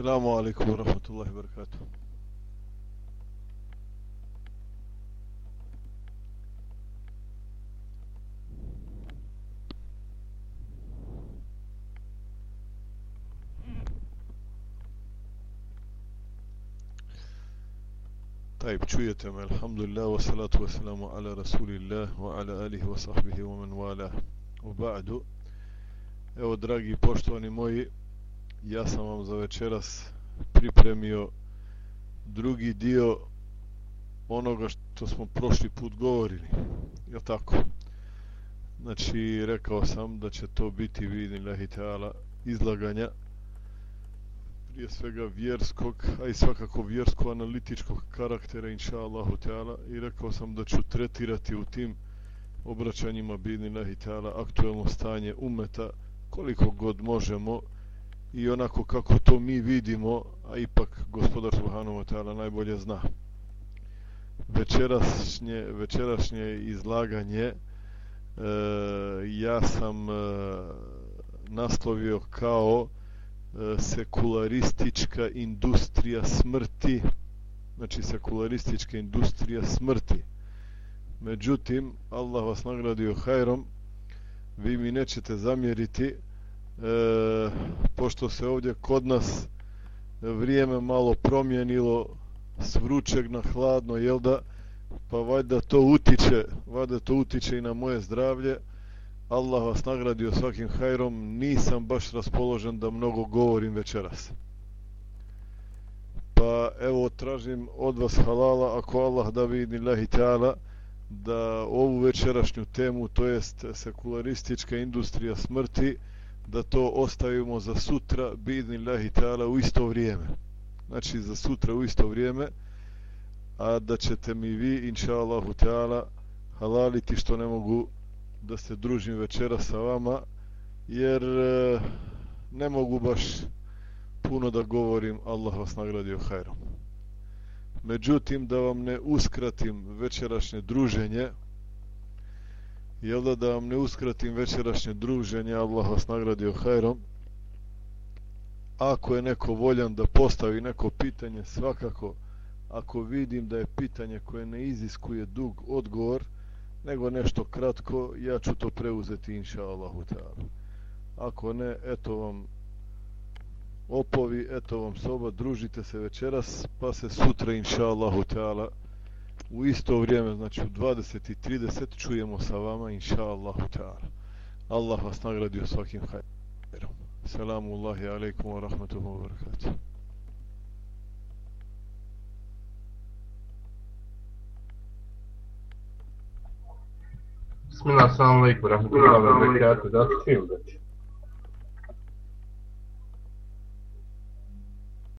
Assalamu alaikum wa rahmatullahi wa barakatuh. Tayyib, čujete me, alhamdulillah, wa salatu wa salamu ala rasulillah, wa ala alihi wa sahbihi, wa man wala, wa ba'du. Evo, dragi poštovani moji, ja sam vam za večeras pripremio drugi dio onoga što smo prošli put govorili je tako? Znači rekao sam da će to biti vidin lahitala izlaganja prije svega vjerskog, a i svakako vjersko-analitičkog karaktera, inša Allahu Teala, i rekao sam da ću tretirati u tim obraćanjima bidni lahi Teala aktuelno stanje umeta koliko god možemo i onako kako to mi vidimo, a ipak gospodar Subhanahu wa ta'ala najbolje zna. Večerašnje, večerašnje izlaganje e, ja sam e, naslovio kao E, sekularistička industrija smrti znači sekularistička industrija smrti međutim Allah vas nagradio hajrom vi mi nećete zamjeriti e, pošto se ovdje kod nas vrijeme malo promijenilo s vrućeg na hladno jel da pa valjda to utiče valjda to utiče i na moje zdravlje Allah vas nagradio svakim hajrom, nisam baš raspoložen da mnogo govorim večeras. Pa evo tražim od vas halala, ako Allah da vidi lahi ta'ala, da ovu večerašnju temu, to jest sekularistička industrija smrti, da to ostavimo za sutra, bidni lahi ta'ala, u isto vrijeme. Znači za sutra u isto vrijeme, a da ćete mi vi, inša Allahu ta'ala, halaliti što ne mogu da se družim večera sa vama jer e, ne mogu baš puno da govorim Allah vas nagradio hajrom međutim da vam ne uskratim večerašnje druženje jel da da vam ne uskratim večerašnje druženje Allah vas nagradio hajrom ako je neko voljan da postavi neko pitanje svakako ako vidim da je pitanje koje ne iziskuje dug odgovor nego nešto kratko, ja ću to preuzeti, inša Allahu ta'ala. Ako ne, eto vam opovi, eto vam soba, družite se večeras, pa se sutra, inša Allahu ta'ala, u isto vrijeme, znači u 20.30, čujemo sa vama, inša Allahu ta'ala. Allah vas nagradio svakim hajrom. Selamu Allahi alaikum wa rahmatullahi wa barakatuh. Bismillah, assalamu alaikum, rahmatullahi wa barakatuh, da se.